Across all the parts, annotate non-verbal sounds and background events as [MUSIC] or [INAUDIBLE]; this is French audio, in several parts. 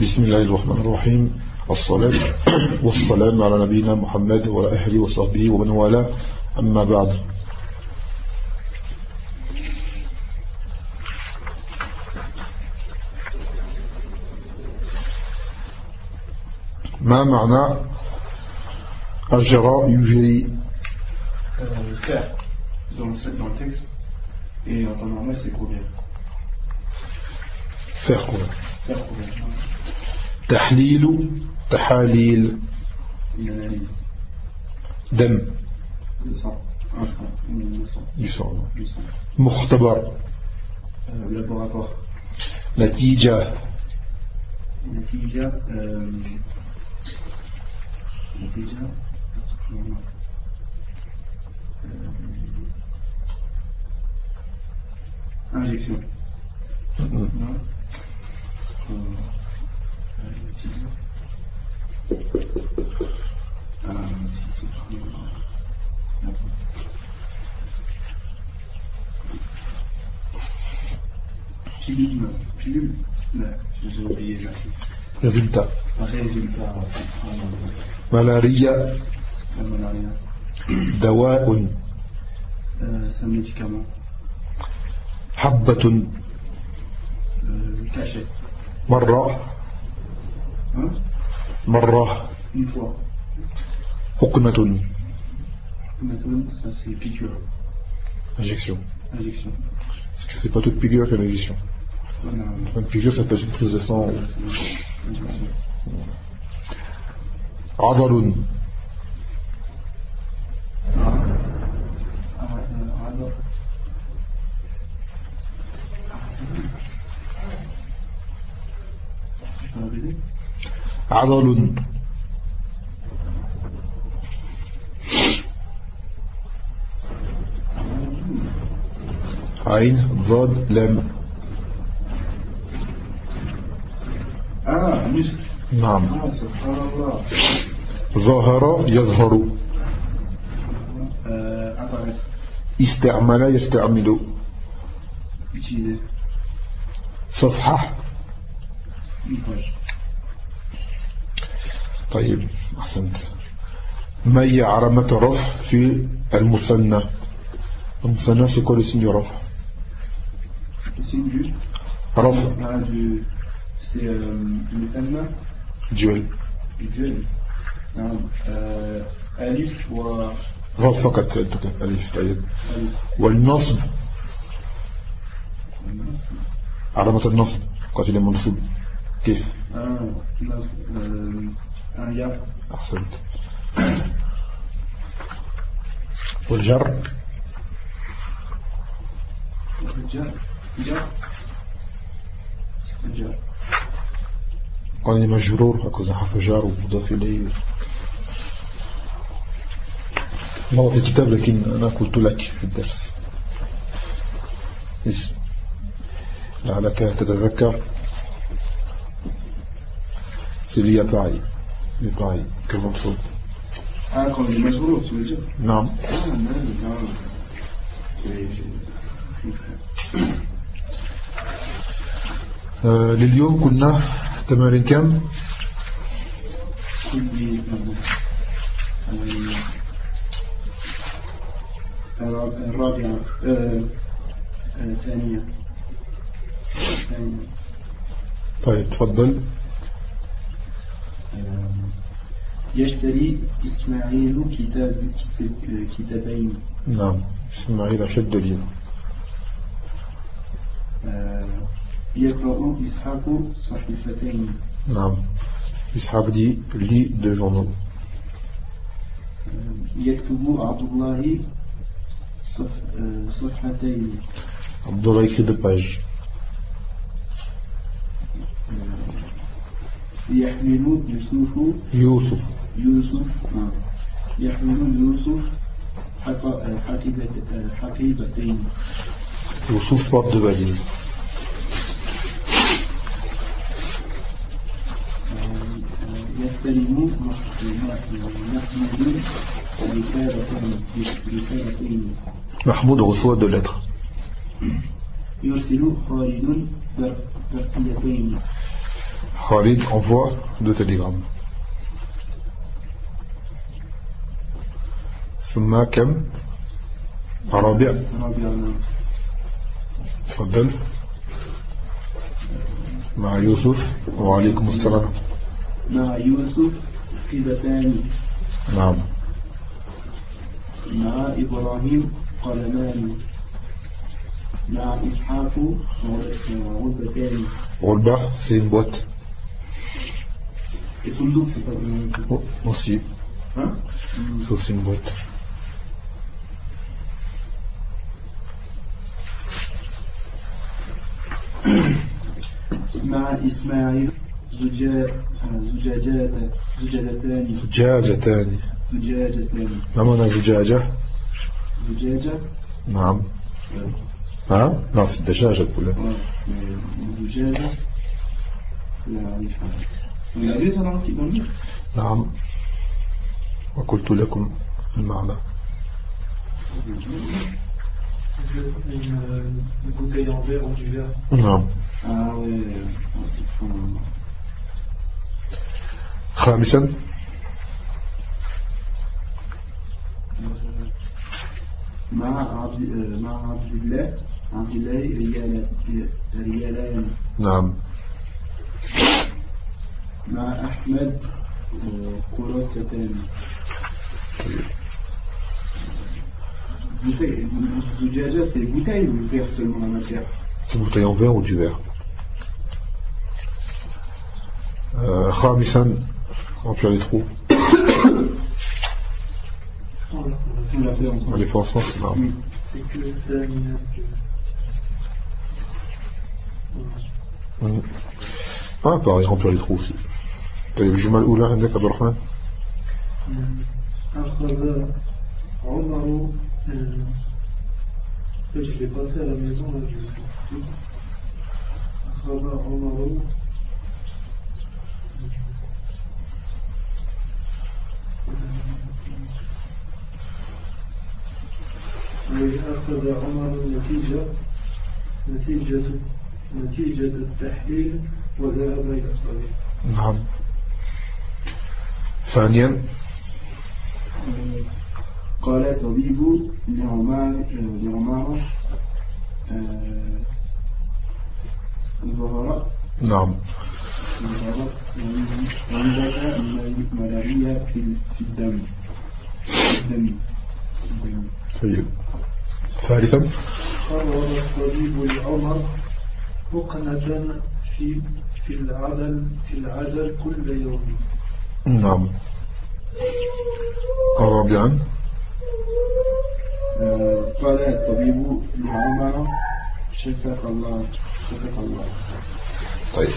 بسم الله الرحمن الرحيم. الصلاة والسلام على نبينا محمد وعلى أهله وصحبه ومن والاه. أما بعد. ما معنى أجرى يجري؟ Euh, faire dans le, dans le texte et en temps normal c'est courir. faire quoi Faire courir. تحليل تحاليل دم مختبر نتيجة نتيجة نتيجة Résultat. Malaria. Dawa دواء c'est un médicament حبة مرة مرة Une fois. حقنة Maintenant, ça c'est piqûre. injection Injection. parce que c'est pas toute piqûre qu'une injection Voilà. une piqûre ça peut être une prise de sang Injection. عضل Ah. Ah, euh, alors. Tu peux répéter عضل. عين ضاد لم آه مش. نعم. ظهر يظهر. استعمل يستعمل. صفحة. طيب أحسنت. ما هي علامة الرفع في المثنى. المثنى سي كول سيني رفع رفع جول جول نعم ألف و رفع فقط ألف طيب. والنصب. علامة النصب قتل منصوب. كيف؟ آه، أحسنت. والجر. Ja. quand il est مجرور هكذا حرف جار ومضاف إليه. ما في الكتاب لكن أنا قلت لك في الدرس؟ لعلك تتذكر. c'est lié à يبقى كالمقصود عاقل المجهول والجر نعم. آه، لليوم كنا تمارين كم؟ كل الرابعة الثانية طيب تفضل. يشتري إسماعيل كتاب كتاب- كتابين. نعم إسماعيل أشد لي آه، يقرأ إسحاق صحيفتين. نعم إسحاق دي لي دو جورنال آه، يكتب عبد الله آه، صفحتين. عبد الله écrit deux pages. يحمل يوسف يوسف. يوسف نعم. يحمل يوسف آه، آه، حقيبتين يوسف porte de valise يستلم محمد رسالتين Mahmoud reçoit deux lettres يرسل خالد برقيتين Khalid envoie deux télégrammes. ثم كم؟ رابع. تفضل. مع يوسف. وعليكم السلام. مع يوسف قيدتان نعم. مع إبراهيم قلمان. مع إسحاق غربتان Rolba, c'est une boîte. Et Sundouk, c'est pas aussi, Hein sauf c'est une boîte. عن إسماعيل زجاجتان. زجاجتان. زجاجتان. نعم هنا زجاجة. زجاجة؟ نعم. ها؟ ناس الدجاجة كلها. زجاجة. نعم. وقلت لكم المعنى. Une, une bouteille en verre ou du verre. نعم Ah fou. خامسا مع عبد مع عبد الله عبد الله ريال ريالان نعم مع أحمد آه، كراستان Bouteille, Zujaja, c'est bouteille ou verre seulement la matière une bouteille en verre ou du verre euh, خامسا remplir les trous On l'a- On l'a fait on ensemble. les fait ensemble نعم Mm. C'est que terminal que. مم. ah pareil remplir les trous aussi طيب الجملة الأولى عندك عبد الرحمن أخذ عمر euh, en fait, je ne l'ai pas fait à la maison, là, je أخذ عمر oui, أخذ عمر نتيجة نتيجة نتيجة التحليل وذهب إلى الطريق نعم. ثانيا. قال طبيب لعمار آه، لعمار آه، ظهر نعم. ظهر عندك ملاريا في الدم في الدم. طيب. ثالثا. قرر الطبيب لعمر حقنة في في العدل في العدل كل يوم. نعم. رابعا. آه، قال الطبيب لعمر شفاك الله شفاك الله طيب.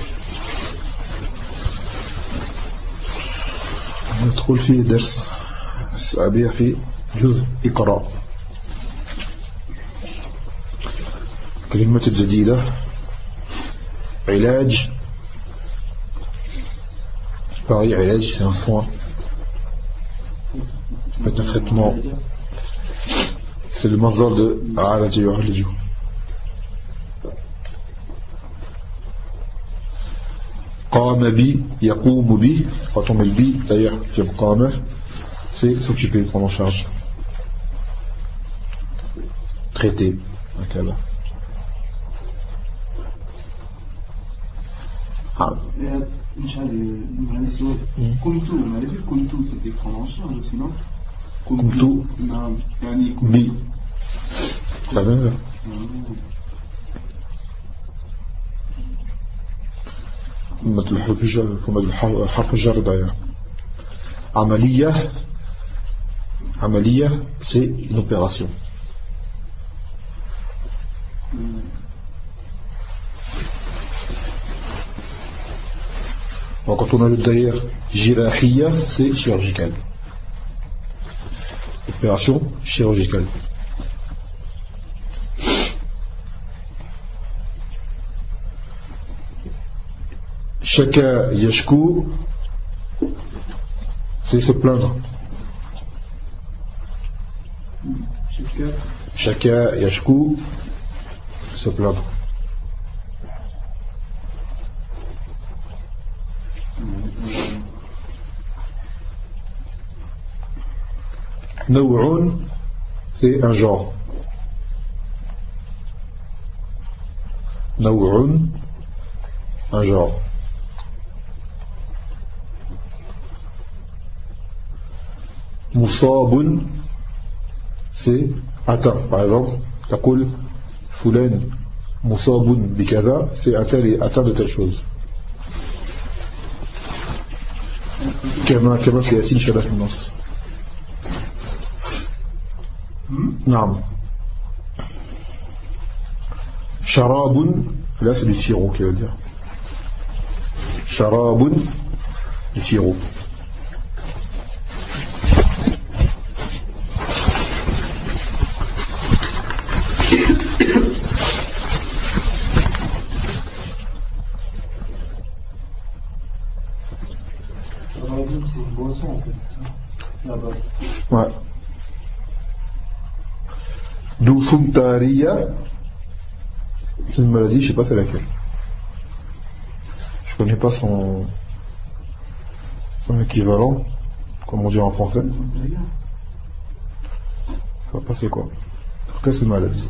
ندخل في درس السابع في جزء اقرأ كلمة الجديدة علاج. Pareil علاج c'est un soin. Traitement. c'est le mazal de عالج يعالج قام بي يقوم بي quand on met le bi d'ailleurs في قام c'est s'occuper prendre en charge traiter هكذا ah, Et, Inch'Allah, معلش سؤال. كنتو ما عرفت كنتو c'était prendre en charge aussi non كنتو. نعم يعني كنتو تبذر حرف حرف الجر عمليه عملية سي اوبيراسيون وقت ما للدائر جراحيه سي شيرجيكال اوبيراسيون شيرجيكال chacun yashkou, c'est se plaindre. Chacun yashkou, se plaindre. Naw'un, c'est un genre. Naw'un, un genre. Moussabun, c'est atteint. Par exemple, Akul Fulan Moussabun Bikaza, c'est un et atteint de telle chose. Kama, Kama, c'est Yassine Shabbat Minas. Naam. Sharabun, là c'est du sirop qui veut dire. Sharabun, du sirop. C'est une. Doufuntariya, c'est une maladie, je sais pas c'est laquelle. Je connais pas son, son équivalent, comme on dit en français. Je sais pas c'est quoi. En tout cas, c'est une maladie.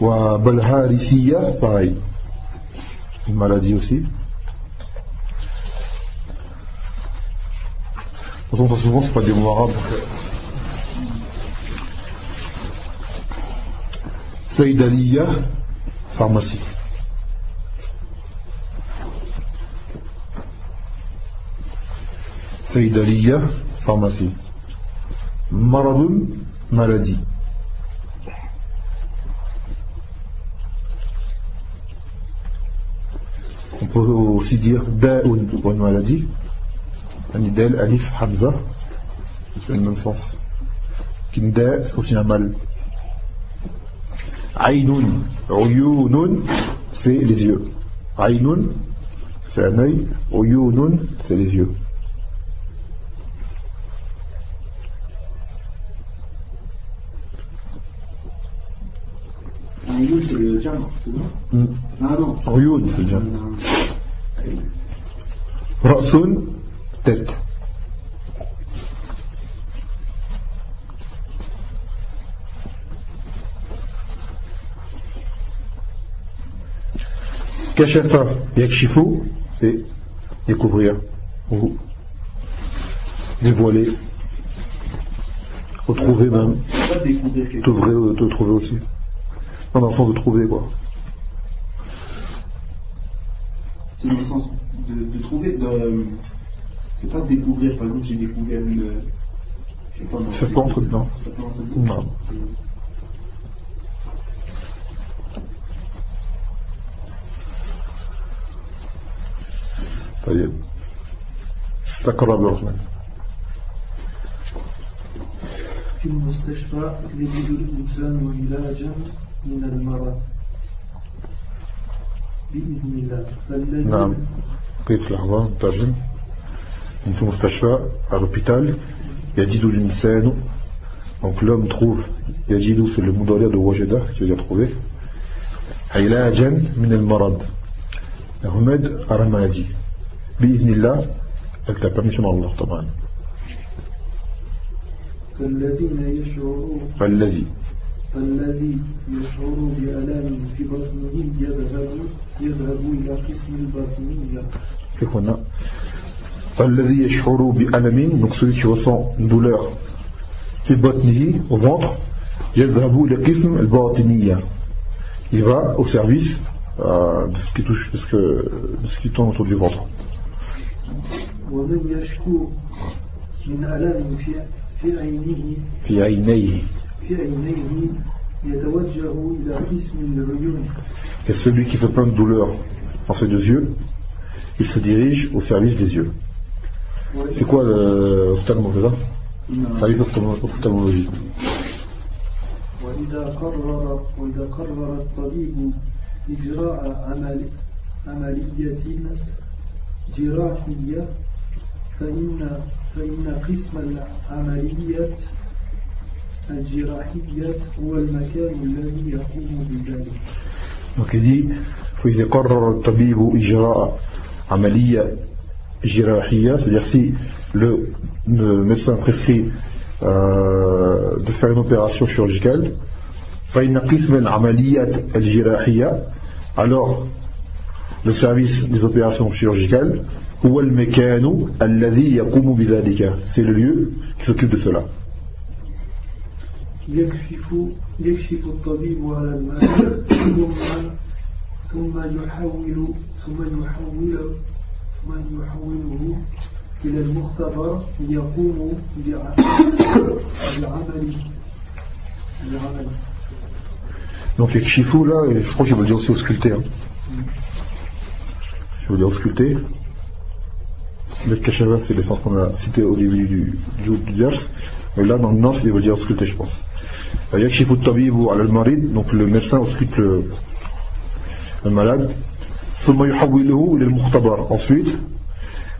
Wa Balharisiya, pareil. Maladie aussi. Toute façon, souvent, c'est pas des mots arabes. donc. Saïdaliya, pharmacie. Saïdaliya, pharmacie. Maradun, maladie. peut aussi dire Da'un pour une maladie. Anidel, Alif, Hamza, c'est le même sens. Kinda, c'est aussi un mal. Aïnoun, c'est les yeux. Aïnoun, c'est un œil. Uyunun, c'est les yeux. Aïnoun, c'est le jambe, c'est bon? Hmm. Non. Uyun, c'est le jambe. Rasun, tête. Kashafa, Yakshifu, et découvrir ou dévoiler, retrouver même, te trouver aussi. Non, dans le trouver, quoi. c'est pas découvrir, par exemple, j'ai découvert une. Je sais pas, moi, c'est pas entre dedans Ça peut entre deux. non طيب استقر بالرحمن في المستشفى يجد الإنسان علاجا من المرض بإذن الله فالذي نعم كيف لحظة نترجم من في مستشفى à l'hôpital. يجد الإنسان donc l'homme trouve يجد c'est le mudari de wajada qui veut dire trouver علاجا من المرض remède à la maladie بإذن الله avec la permission d'Allah طبعا فالذين يشعرون فالذي فالذي يشعر بألام في بطنه يذهب يذهب إلى قسم الباطنية. كيف قلنا فالذي يشعر بألم donc celui qui ressent une douleur في بطنه au ventre يذهب إلى قسم الباطنية il va au service euh, de ce qui touche de ce, que, de ce qui tourne autour du ventre ومن يشكو من ألم في في عينه في عينيه في عينيه يتوجه إلى قسم العيون et celui qui se plaint de douleur dans ses deux yeux il se dirige au service des yeux C'est quoi le ophtalmo là Non. service ophtalmo- ophtalmologie وإذا قرر وإذا قرر الطبيب إجراء عمل عملية جراحية فإن فإن قسم العمليات الجراحية هو المكان الذي يقوم بذلك Donc il dit فإذا قرر الطبيب إجراء عملية jirahiyya, c'est-à-dire si le, médecin prescrit euh, de faire une opération chirurgicale, alors le service des opérations chirurgicales c'est le lieu qui s'occupe de cela يكشف الطبيب على المريض ثم ثم يحول ثم يحول ثم يحوله إلى المختبر ليقوم بعمل بعمل Donc les chifou là, je crois qu'il veut dire aussi ausculter. Hein. Je veux dire ausculter. Le kashava c'est l'essence qu'on a cité au début du, du, du vers. Mais là dans le nord il veut dire ausculter je pense. يكشف الطبيب على المريض donc le médecin ausculte le, le malade Ensuite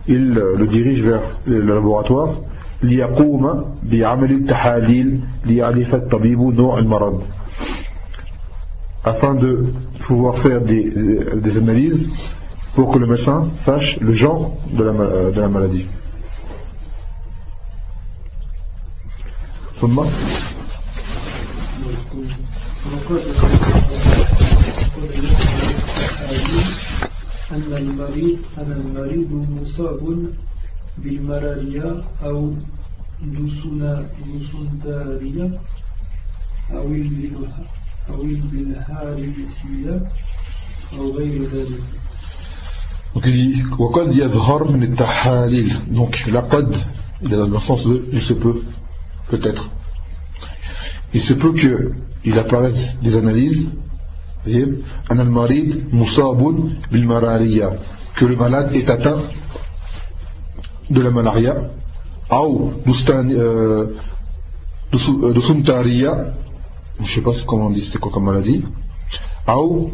il le dirige vers le laboratoire ليقوم بعمل التحاليل ليعرف الطبيب نوع المرض afin de pouvoir faire des, des analyses pour que le médecin sache le genre de la, de la maladie. ثم أن المريض أن المريض مصاب بالملاريا أو دوسونا دوسونتاريا أو أو بالهاريسيا أو غير ذلك. وقد يظهر من التحاليل دونك لا قد il est dans le sens de il se peut peut-être il se peut que apparaisse des analyses أن المريض مصاب بالملاريا que le malade est atteint de la malaria أو دسنتاريا je sais pas comment on dit c'était quoi comme maladie أو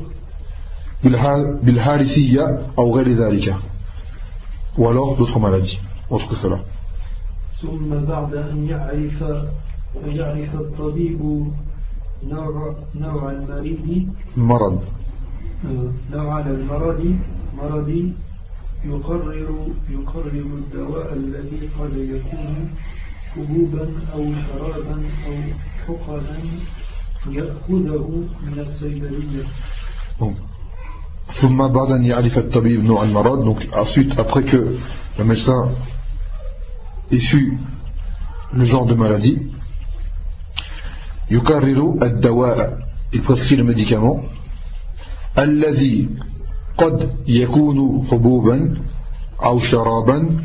بالهارسية أو غير ذلك ou alors d'autres maladies autre que cela ثم بعد أن يعرف يعرف الطبيب نوع نوع المريض مرض. نوع المرض مرض يقرر يقرر الدواء الذي قد يكون حبوبا أو شرابا أو حقنا يأخذه من الصيدلية. ثم بعد أن يعرف الطبيب نوع المرض donc ensuite après que le médecin ait su le genre de maladie يكرر الدواء il prescrit le médicament الذي قد يكون حبوبا أو شرابا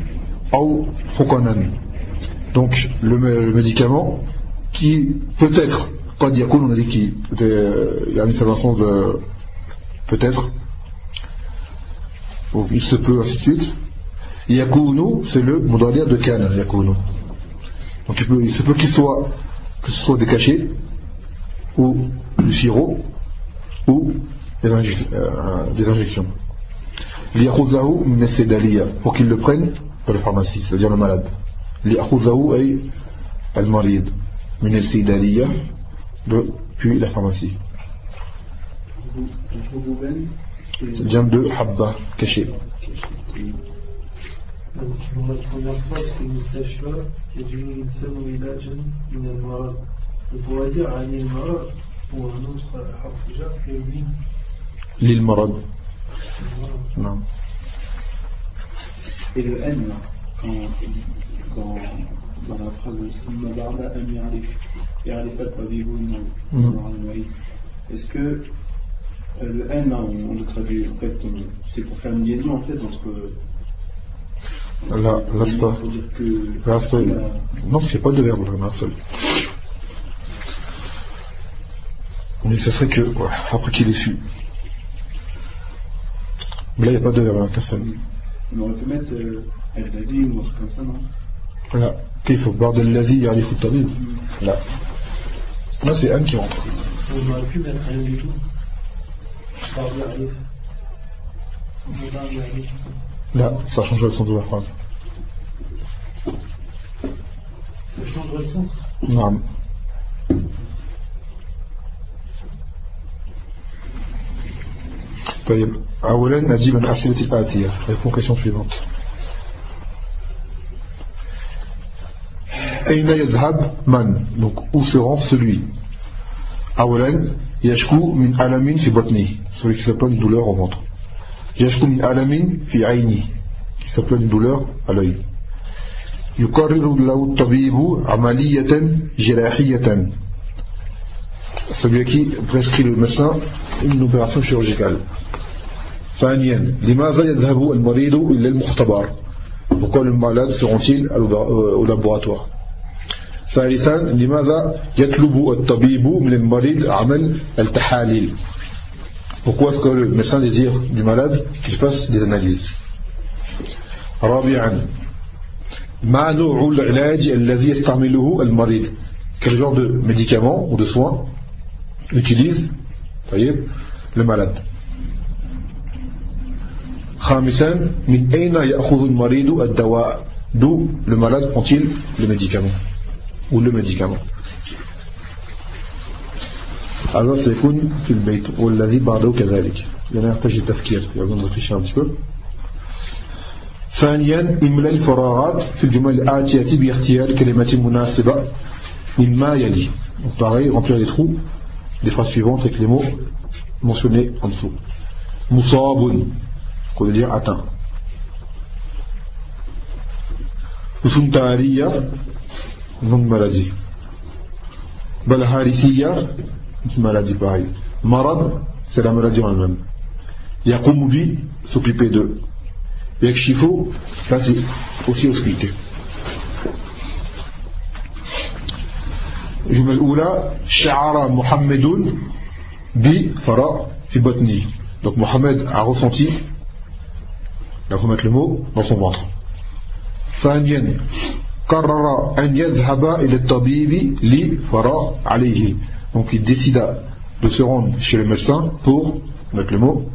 أو حقنا donc le, le médicament qui peut-être قد يكون on a dit qui il y a une sens de peut-être donc il se peut ainsi de suite yakunu c'est le modalier de kana yakunu donc il, peut, il se peut qu'il soit que ce soit des cachets ou du sirop ou des, injec euh, des injections. Liakhuzahu mesedaliya, pour qu'il le prenne dans la pharmacie, c'est-à-dire le malade. Ay al-marid, min al-sidaliya, puis la pharmacie. C'est bien de la première une du. On pourrait dire un autre Non. Et le N, quand, quand dans la phrase de Summa Barda Ami Arif, et est-ce que euh, le N, on, le traduit, en fait, c'est pour faire une liaison, en fait, entre. Là, là. Là, pas. Non, c'est pas de verbe, là, un seul. Mais ce serait que, ouais, après qu'il est su. Mais là, il n'y a pas de verbe, qu'un seul. On aurait pu mettre euh, El-Ladi ou un truc comme ça, non? Là, qu'il faut barre de l'Asie, il y a les tabib. Là. Là, c'est Anne qui rentre. On aurait pu mettre rien du tout. De Là, ça change le sens de la phrase. Ça change le sens Non. Taïeb, Awolen a dit l'asilati atiya. Répond aux questions suivantes. Aïna yadhab man? Donc, où se rend celui? Awolen, yashku min alamin fi. Celui qui s'appelle douleur au ventre. Yashku min alamin fi aini. Qui s'appelle une douleur à l'œil. يقرر له الطبيب عملية جراحية celui qui prescrit le médecin une opération chirurgicale ثانيا لماذا يذهب المريض إلى المختبر pourquoi le malade se rend-il au laboratoire ثالثا لماذا يطلب الطبيب من المريض عمل التحاليل pourquoi est-ce que le médecin désire du malade qu'il fasse des analyses رابعا ما نوع العلاج الذي يستعمله المريض quel genre de médicament ou de soins utilise le malade خامسا من أين يأخذ المريض الدواء d'où le malade prend-il le médicament ou le médicament هذا سيكون في البيت والذي بعده كذلك يعني يحتاج التفكير يظن petit peu ثانيا إملاء الفراغات في الجمل الآتية باختيار كلمة مناسبة مما يلي donc pareil remplir les trous des phrases suivantes avec les mots mentionnés en dessous مصاب qu'on veut dire atteint Usuntariya, nom de maladie. Balharisiya, maladie pareil. Marad, c'est la maladie en elle-même. Yakumubi, s'occuper d'eux. Yakshifu, là c'est aussi hospité. الجملة الأولى شعر محمد بفراء في بطني donc Mohamed a ressenti il faut mettre le mot dans son ventre ثانيا قرر أن يذهب إلى الطبيب لفراء عليه donc il décida de se rendre chez le médecin pour mettre le mot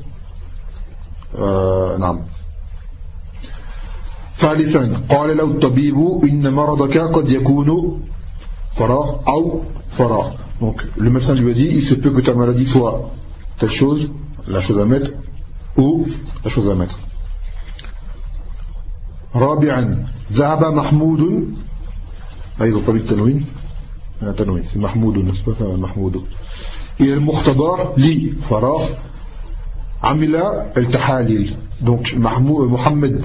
euh, نعم ثالثا قال له الطبيب إن مرضك قد يكون فراغ أو فراغ donc le médecin lui a dit il se peut que ta maladie soit telle chose la chose à mettre ou la chose à mettre رابعا ذهب محمود أيضا طبيب التنوين تنوين. محمود نسبة محمود. إلى المختبر لفراغ عمل التحاليل. Donc Mohamed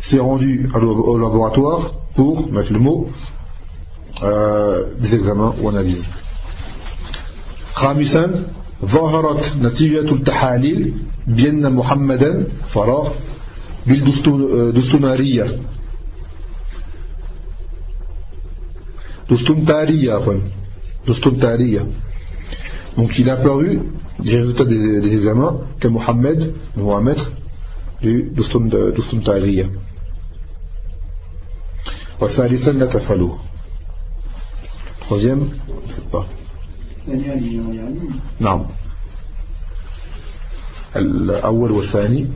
s'est rendu au laboratoire pour mettre le mot euh, des examens خامسا ظهرت نتيجة التحاليل. بأن محمدا فراغ. بالدستمارية Dostumtariya, Dostumtariya. Donc il a apparu, les résultats des, des examens, que Mohamed, Mohamed, du Dostumtariya. وثالثا لا تفعلوه troisième pas نعم الأول والثاني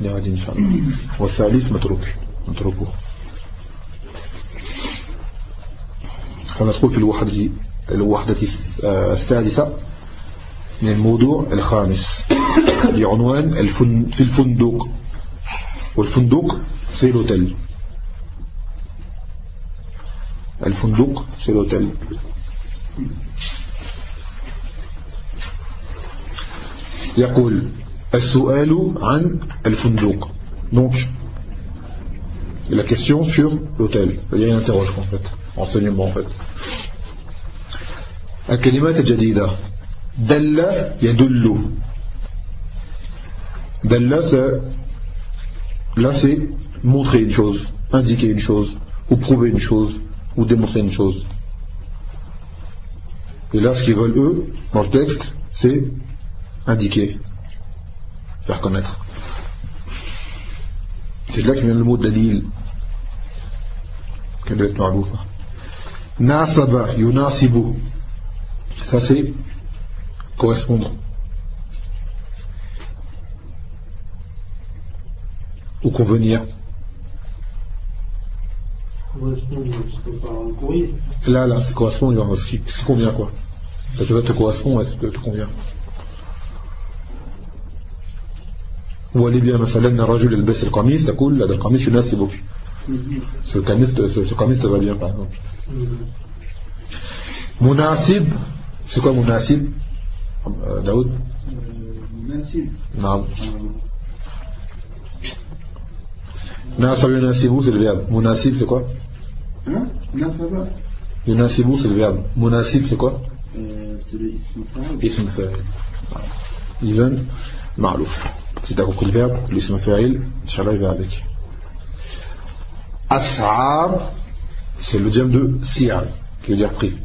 لغد إن شاء الله والثالث متروك متروكه فندخل في الوحدة الوحدة السادسة من الموضوع الخامس لعنوان الفن في الفندق. والفندق سي لوتيل الفندق سي لوتيل يقول السؤال عن الفندق. Donc la question sur l'hôtel. C'est-à-dire il interroge en fait. enseignement en fait الكلمات الجديدة دل يدل دل c'est là c'est montrer une chose indiquer une chose ou prouver une chose ou démontrer une chose et là ce qu'ils veulent eux dans le texte c'est indiquer faire connaître. C'est de là que vient le mot dalil. Quel doit être marbouf. Nasaba, yunasibu. Ça c'est correspondre. Ou convenir. Là, là, c'est correspondre. Ce qui, ce qui convient quoi Ça te correspond, est-ce que te convient هو ليه بيها مثلا رجل يلبس القميص تقول هذا القميص يناسبك Ce camiste, ce, camiste va bien, par exemple. Mounasib, c'est quoi Mounasib euh, Daoud? Mounasib. Non. Nasab Yunasibu, c'est le verbe. Mounasib, c'est quoi? Hein? Nasaba. Yunasibu, c'est le verbe. Mounasib, c'est quoi? Euh, c'est le ism fa'il. Ism fa'il. Izan. Si tu as compris le verbe, l'ism Inch'Allah, il va avec. As'ar, c'est le diable de si'ar, qui veut dire prix.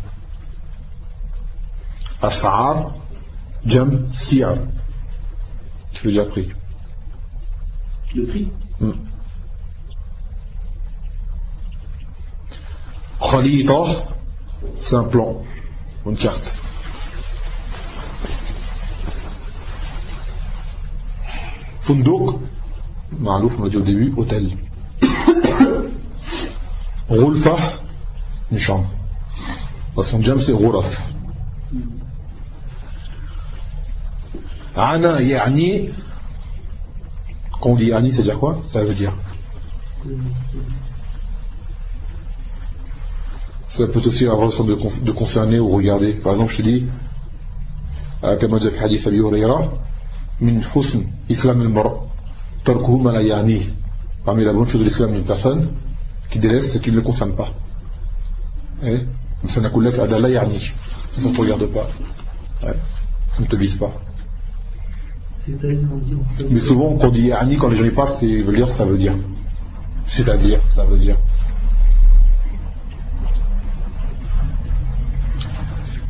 As'ar, diam si'ar, qui veut dire prix. Le prix Khalita, c'est un plan, une carte. Fundouk, Ma'alouf, on l'a dit au début, hôtel. [COUGHS] Roulfa, une chambre. Parce que jam, c'est Roulaf. Ana, Yani, quand on dit Yani, c'est dire quoi? Ça veut dire Ça peut aussi avoir le sens de, con- de concerner ou regarder. Par exemple, je te dis, euh. Parmi la chose de l'islam d'une personne, qui délaisse ce qui ne le concerne pas. Eh Ça n'a adala ya'ni. Ça, ça ne te regarde pas. Ouais. Ça ne te vise pas. Mais souvent, quand on dit ya'ni, quand les gens y passent, ils veulent dire ça veut dire. C'est-à-dire, ça veut dire.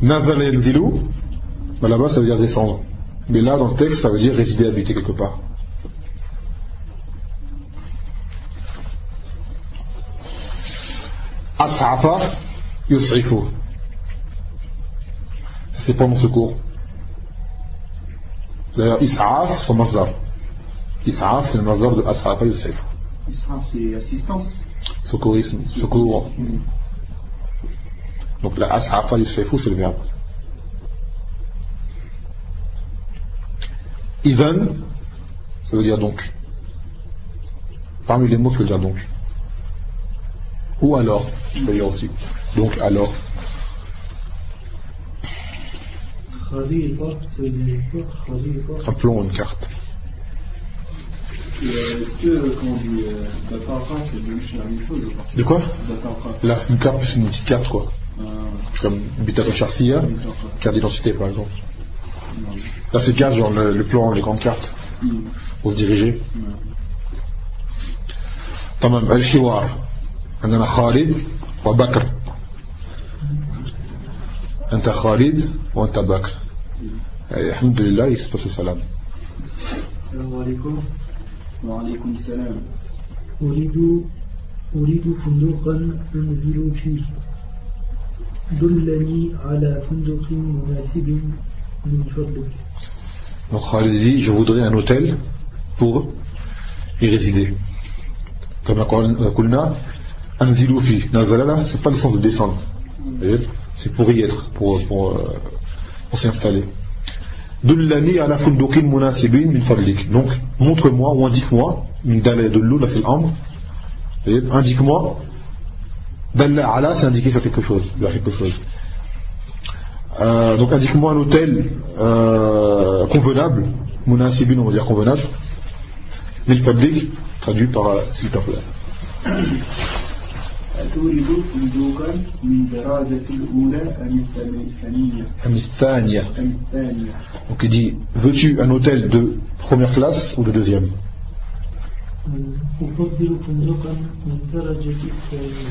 Nazal là-bas ça veut dire descendre. Mais là dans le texte ça veut dire résider, habiter quelque part. As'afa yus'ifu. C'est pas mon secours. D'ailleurs, Is'af, son masdar. Is'af, c'est le masdar de As'afa yus'ifu. Isra, c'est assistance. Secourisme, secours. Donc la as'afa yus'ifu, c'est le verbe. Even, ça veut dire donc. Parmi les mots qui veut dire donc. Ou alors, je peux lire aussi. Donc alors. Appelons une carte. De quoi Là, c'est une carte, c'est une petite carte, quoi. Comme Bitato Charsia, carte d'identité, par exemple. Là, c'est carte, genre le, le, plan, les grandes cartes, pour se diriger. Tamam, al-Hiwar. عندنا خالد وبكر. أنت خالد وأنت بكر. الحمد لله يسبس السلام. alaikum. Wa alaykoum salam. أريد أريد فندقا أنزل فيه. دلني على فندق مناسب من فضلك. Donc Khalid dit je voudrais un hôtel pour y résider. Comme قلنا أنزلوا Anziloufi. Nazalala, c'est pas le sens de descendre. C'est pour y être, pour, pour, euh, pour s'installer. Dullani ala fundukin munasibin min fadlik. Donc, montre-moi ou indique-moi, de l'eau, là c'est l'ambre. Indique-moi, dalla ala, c'est indiqué sur quelque chose, quelque chose. Euh, donc, indique-moi un hôtel euh, convenable, munasibin, on va dire convenable, min fadlik, traduit par euh, s'il. أتريد فندقا من درجة الأولى أم الثانية Amistania. أم الثانية Donc il dit, veux-tu un hôtel de première classe ou de deuxième أفضل فندقا من درجة الثانية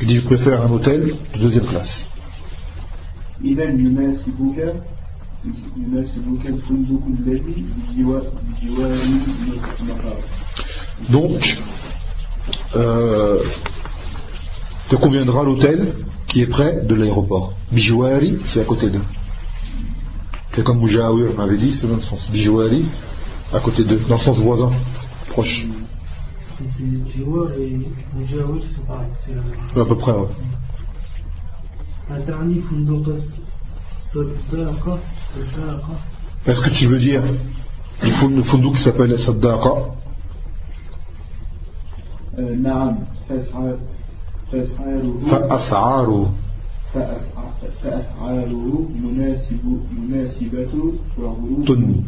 Il dit, je préfère un hôtel de deuxième classe. إذا يناسبك يناسبك الفندق الذي بجوار بجوار المطار Donc, euh, te conviendra l'hôtel qui est près de l'aéroport. Bijouari, c'est à côté d'eux. C'est comme m'avait dit, c'est dans le sens Bijouari, à côté d'eux, dans le sens voisin, proche. Et c'est pareil. La... À peu près, ouais. Est-ce que tu veux dire il faut une fundouk qui s'appelle Saddaqa euh, فأسعاره فأسعاره فأسع- فأسعاره مناسب مناسبة وغروف تن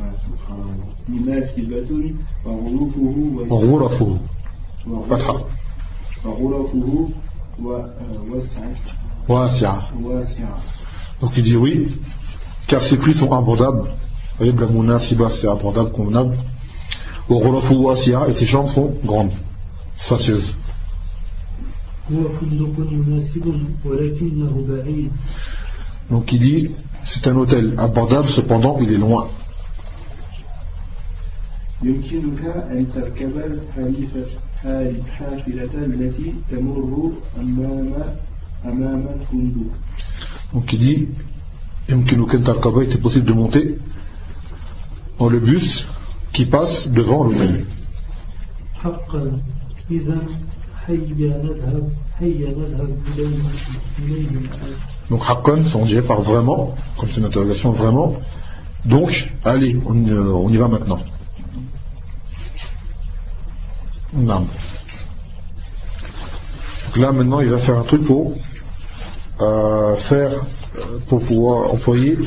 آه، سبحان الله مناسبة وغروفه وس- غرفه وغرف- فتحة وغرفه و- آه، وسعة واسعة واسعة Donc il dit oui, car ces prix sont abordables. Vous voyez, Blamouna, Siba, c'est abordable, convenable. Au Rolofu Wasia, et ces chambres sont grandes, spacieuses. Donc il dit, c'est un hôtel abordable, cependant il est loin. Donc il dit, il est possible de monter dans le bus qui passe devant l'hôtel. Donc Hakkon, on dirait par vraiment, comme c'est une interrogation vraiment. Donc, allez, on, euh, y va maintenant. Donc là maintenant il va faire un truc pour euh, faire euh, pour pouvoir employer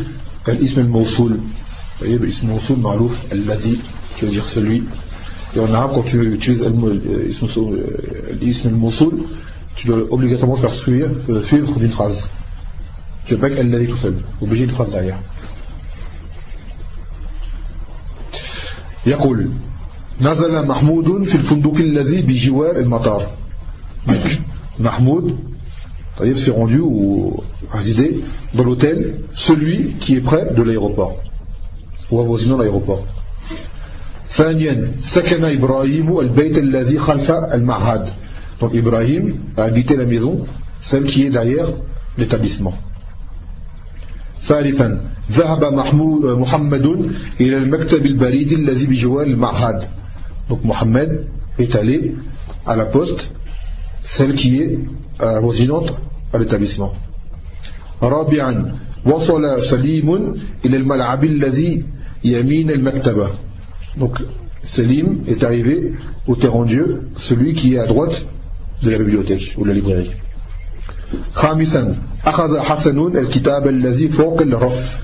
l'ism al-mawsoul. Vous voyez, l'ism al-mawsoul, ma'rouf, al-lazi, qui veut dire celui Et en arabe, quand tu utilises euh, l'ism al-mawsoul, tu dois obligatoirement faire suivre, euh, suivre d'une phrase. Tu veux pas qu'elle l'a dit tout seul. Obligé une phrase derrière. يقول نزل محمود في الفندق الذي بجوار المطار Donc, Mahmoud طيب, s'est rendu ou résidé dans l'hôtel celui qui est près de l'aéroport ou avoisinant l'aéroport ثانيا سكن إبراهيم البيت الذي خلف المعهد donc Ibrahim a habité la maison celle qui est derrière l'établissement ثالثا ذهب محمود محمد إلى المكتب البريد الذي بجوار المعهد donc Mohamed est allé à la poste celle qui est euh, avoisinante à l'établissement رابعا وصل سليم إلى الملعب الذي يمين المكتبة donc Salim est arrivé au terrain de Dieu celui qui est à droite de la bibliothèque ou de la librairie خامسا أخذ حسن الكتاب الذي فوق الرف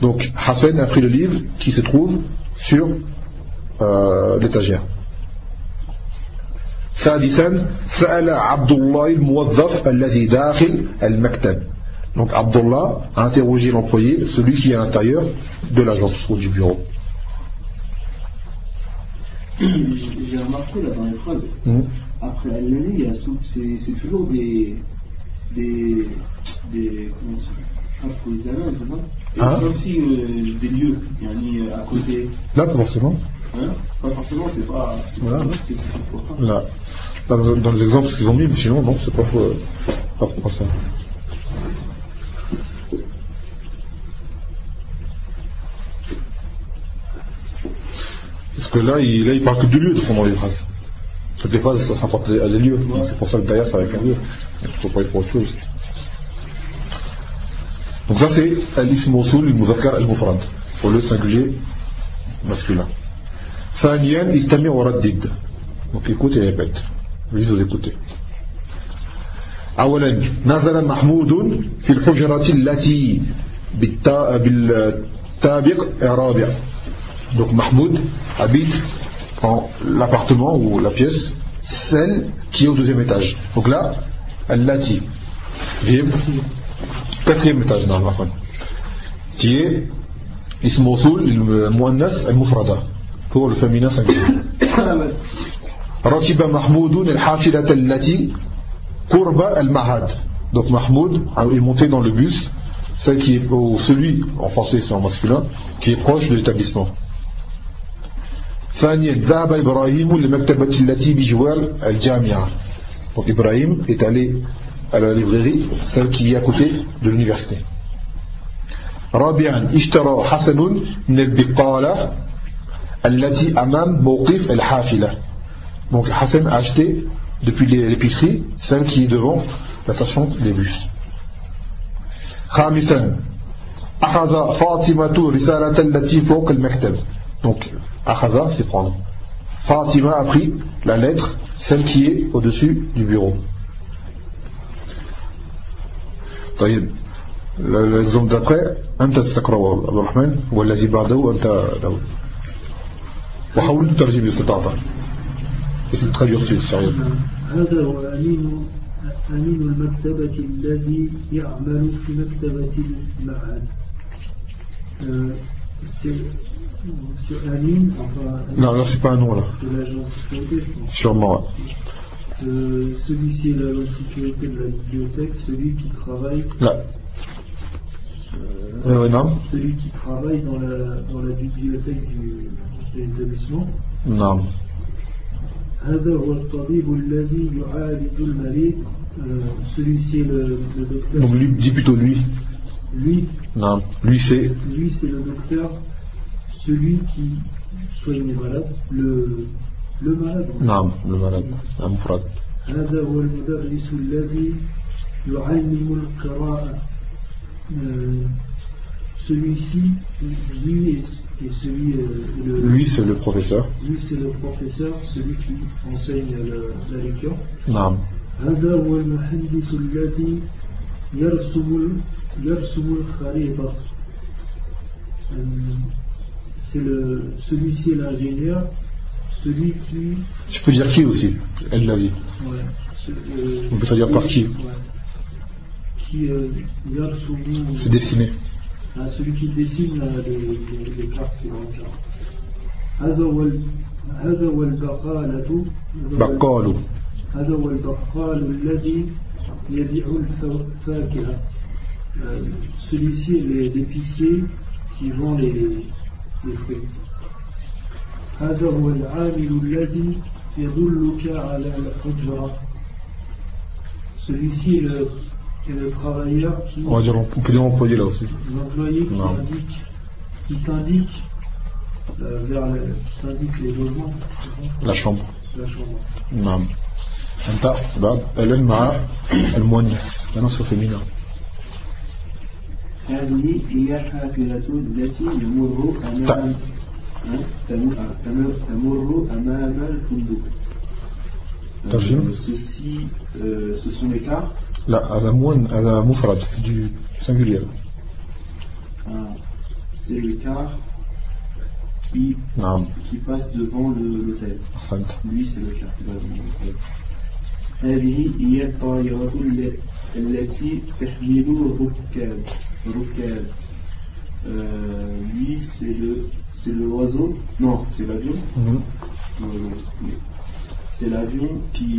donc Hassan a pris le livre qui se trouve sur euh, l'étagère سادسا سأل عبد الله الموظف الذي داخل المكتب donc Abdullah a interrogé l'employé celui qui est à l'intérieur de l'agence ou du bureau J'ai remarqué là dans les phrases, Hmm. après l'année, il y a sou- c'est toujours des. des. des. comment ça ah, faut les dames, c'est ça? Et Hein Comme si euh, des lieux, il y a mis à côté. là pas forcément Hein? Pas forcément, c'est pas. Voilà. spécifique pour ça. là, Là, dans, dans les exemples qu'ils ont mis mais sinon non c'est pas, euh, pas pour ça que là, il, là, il parle que de lieux de fond dans les phrases. Toutes les phrases, ça s'importe à des lieux. Donc, C'est pour ça que derrière, c'est avec un lieu. Il faut pas pour autre chose. Donc ça, c'est al-ism mawsoul, al-muzakkar, al-mufrad. Pour le singulier masculin. ثانيا استمع وردد. Donc écoute et répète. Juste vous écoutez. أولا نزل محمود في الحجرة التي بالتا- بالتابق الرابع donc Mahmoud habite dans l'appartement ou la pièce, celle qui est au deuxième étage. Donc là, Al-Lati, quatrième étage dans le qui est Ism Mawsoul, le Muannath al-Mufrada, pour le féminin singulier. ركب محمود الحافلة التي قرب المعهد. Donc Mahmoud est monté dans le bus, celle qui est, ou celui, en français c'est en masculin, qui est proche de l'établissement. ثانيا ذهب إبراهيم للمكتبة التي بجوار الجامعة donc Ibrahim est allé à la librairie celle qui est à côté de l'université رابعا اشترى حسن من البقالة التي أمام موقف الحافلة donc Hassan a acheté depuis l'épicerie celle qui est devant la station des bus خامسا أخذ فاطمة رسالة التي فوق المكتب donc أخذ c'est prendre Fatima a pris la lettre, celle qui est au-dessus du bureau. طيب l'exemple d'après أنت تقرأ أبو الرحمن والذي بعده أنت داود وحاول تترجم باستطاعتك اسم traduire sur sérieux هذا هو أمين أمين المكتبة الذي يعمل في مكتبة المعهد Euh, c'est c'est Amin, enfin, non là c'est pas un nom là c'est l'agent de sécurité, je pense. sûrement ouais. Euh, celui-ci est l'agent de sécurité de la bibliothèque, celui qui travaille, là euh, ouais, non celui qui travaille dans la, dans la bibliothèque du, de l'établissement. non هذا هو الطبيب الذي يعالج المريض Euh, celui-ci est le, le docteur donc lui dis plutôt lui lui non lui c'est lui c'est le docteur celui qui soigne les malades le, le malade non le malade un مفرد هذا هو المدرس الذي يعلم القراءة Euh, celui-ci lui est, est celui euh, le, lui c'est le professeur lui c'est le professeur celui qui enseigne le- la lecture non هذا هو المهندس الذي يرسم ال- يرسم الخريطة Euh, c'est le celui-ci est l'ingénieur celui qui tu peux dire qui aussi elle l'a dit ouais, ce- euh, On peut traduire par qui ouais, qui euh, يرسم c'est dessiné Ah, celui qui dessine euh, les, les, les cartes qui vont faire. هذا هو ال- هذا هو البقالة بقاله هذا هو البقال الذي يبيع الف- الفاكهة Euh, celui-ci est les- l'épicier qui vend les, les fruits هذا هو العامل الذي يدلك على الحجرة celui-ci est le, est le travailleur qui on va dire on peut dire employé là aussi l'employé qui Non. t'indique qui t'indique euh, vers le, qui t'indique les logements la chambre la chambre نعم أنت بعد الآن مع المؤنث نصف فيمينا هذه هي الحافلة التي يمر أمام ها؟ تمر تمر- تمر أمام الفندق Euh, ترجمة Ceci, euh, ce sont les cars. لا هذا مون هذا مفرد c'est du singulier Ah, C'est le car qui, نعم qui passe devant le- l'hôtel. أحسنت Lui, c'est le car qui va devant l'hôtel. هذه هي الطائرة الل- التي تحمل الركاب الركاب Euh, lui c'est le c'est le oiseau non c'est l'avion Mhm. Non, non, non. c'est l'avion qui,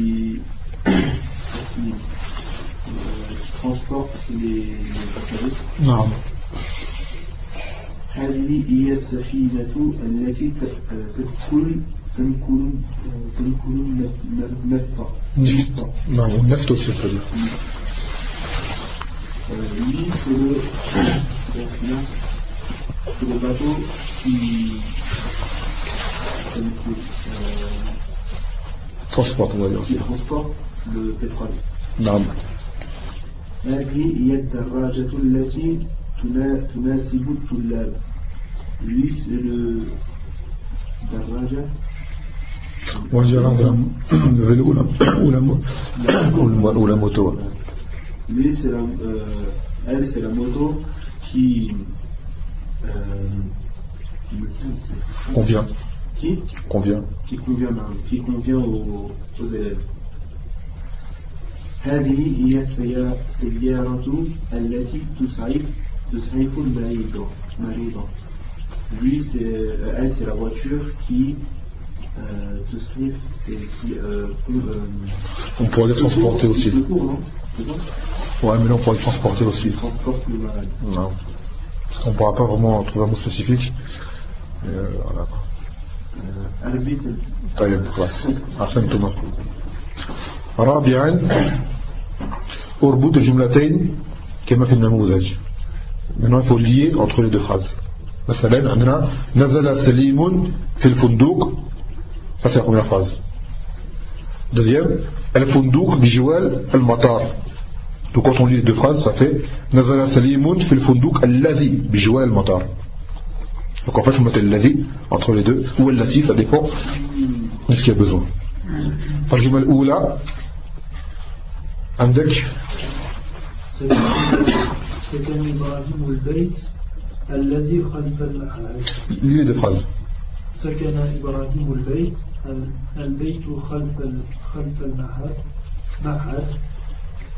qui, euh, qui transporte les, les passagers نعم هذه هي السفينة التي ت- تدخل تنقل تنقل النفط نفط نعم والنفط aussi lui, c'est le, donc là, c'est le bateau qui, euh, transport on va dire qui aussi transporte le pétrole. نعم هذه هي الدراجة التي تنا- تناسب الطلاب. Lui, c'est le دراجة on va dire هذا vélo ou Lui, c'est la, euh, elle, c'est la moto qui, euh, qui me semble, c'est- convient qui, convient qui convient, qui convient aux, aux élèves. هذه هي السيا- السيارة التي تسعف تسعف المريض مريض. Lui, c'est, euh, elle, c'est la voiture qui euh, تسعف, c'est qui euh, euh, on pourrait dire transporter aussi secours, non C'est ça ouais mais là on pourrait transporter aussi transporte le malade. non parce qu'on pourra pas vraiment trouver un mot spécifique Et, euh, voilà Euh, arbitre, طيب خلاص أحسنتما رابعا اربط الجملتين كما في النموذج Maintenant, il faut lier entre les deux phrases. مثلا عندنا نزل سليم في الفندق Ça, c'est la première phrase. Deuxième, الفندق بجوال المطار. Donc, quand on lit les deux phrases, ça fait نزل سليم في الفندق الذي بجوال المطار. Donc, en fait, il faut mettre الذي entre les deux, ou التي, ça dépend Qu'est-ce qu'il y a besoin فالجملة الأولى عندك سكن إبراهيم البيت الذي خلف المعهد L'île de phrase. سكن إبراهيم البيت البيت خلف خلف المعهد معهد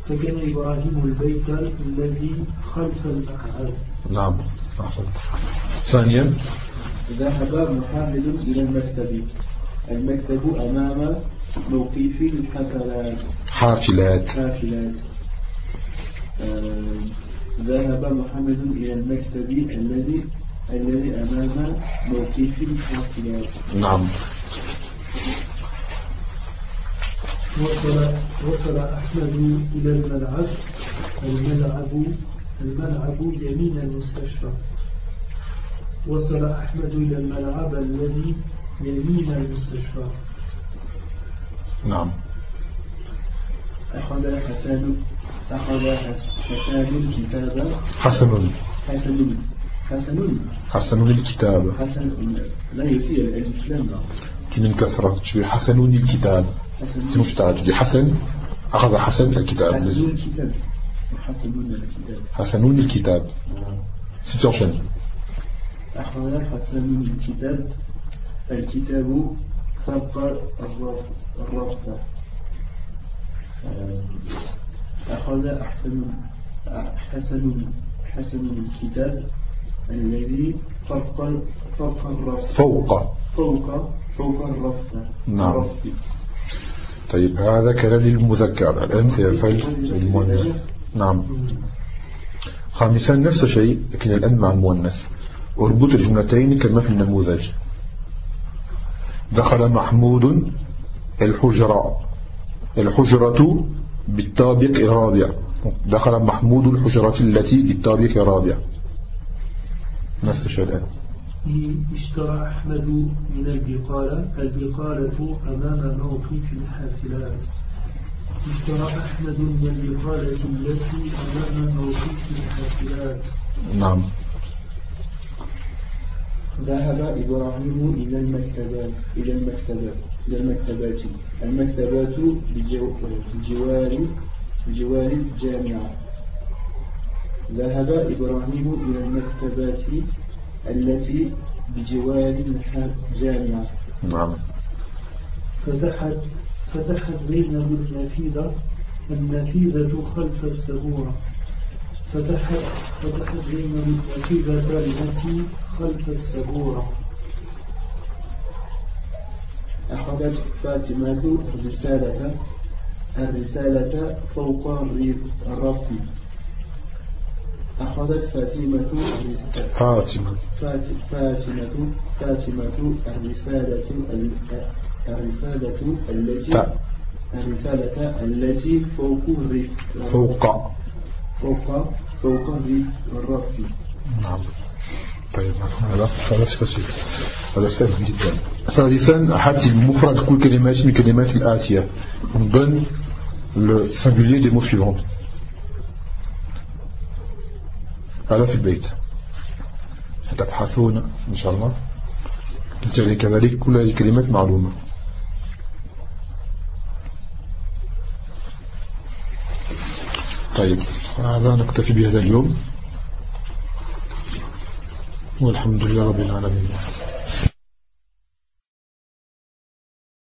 سكن إبراهيم البيت الذي خلف المعهد نعم. أحسنت ثانيا. ذهب محمد إلى المكتب. المكتب أمام موقف الحفلات. حافلات. حافلات. آه، ذهب محمد إلى المكتب الذي الذي أمام موقف الحافلات نعم. وصل وصل أحمد إلى الملعب. الملعب الملعب يمين المستشفى. وصل أحمد إلى الملعب الذي يمين المستشفى. نعم. أخذ حسن أخذ حسن الكتاب. حسن حسن حسن حسن الكتاب. حسن لا يسير الإسلام. لكن الكسرة شو حسنوني الكتاب. سي مفتعل حسن؟ أخذ حسن الكتاب. حسنون الكتاب. سي تورشن أخذ حسنون الكتاب. الكتاب فوق الرابطة آه، أخذ أحسن حسن حسن الكتاب الذي فوق فوق الرابطة فوق. فوق نعم. طيب هذا كلام للمذكر. الآن سيفعل المؤنث. نعم. خامسا نفس الشيء لكن الآن مع المؤنث. أربط الجملتين كما في النموذج. دخل محمود الحجرة. الحجرة بالطابق الرابع. دخل محمود الحجرة التي بالطابق الرابع. نفس الشيء الآن. اشترى أحمد من البقالة البقالة أمام موقف الحافلات. اشترى أحمد من البقالة التي أمام موقف الحافلات. نعم. ذهب إبراهيم إلى المكتبات إلى المكتبات إلى المكتبات. المكتبات بجو- بجوار بجوار الجامعة. ذهب إبراهيم إلى المكتبات التي بجوار الجامعة نعم. فتحت فتحت زينب النافذة النافذة خلف السبورة فتحت فتحت زينب النافذة التي خلف السبورة أخذت فاطمة الرسالة الرسالة فوق الرف- الرف أخذت فاطمة فاطمة. فاطمة فاطمة الرسالة ال- الرسالة التي. الرسالة التي فوق فوق. فوق فوق الرف نعم. طيب هذا هذا فاسيل هذا سهل جدا. ثالثا حتى بمفرد كل كلمات من الكلمات الآتية. On donne le singulier des mots suivants. هذا في البيت. ستبحثون إن شاء الله. كذلك كل هذه الكلمات معلومة. طيب هذا نكتفي بهذا اليوم. والحمد لله رب العالمين.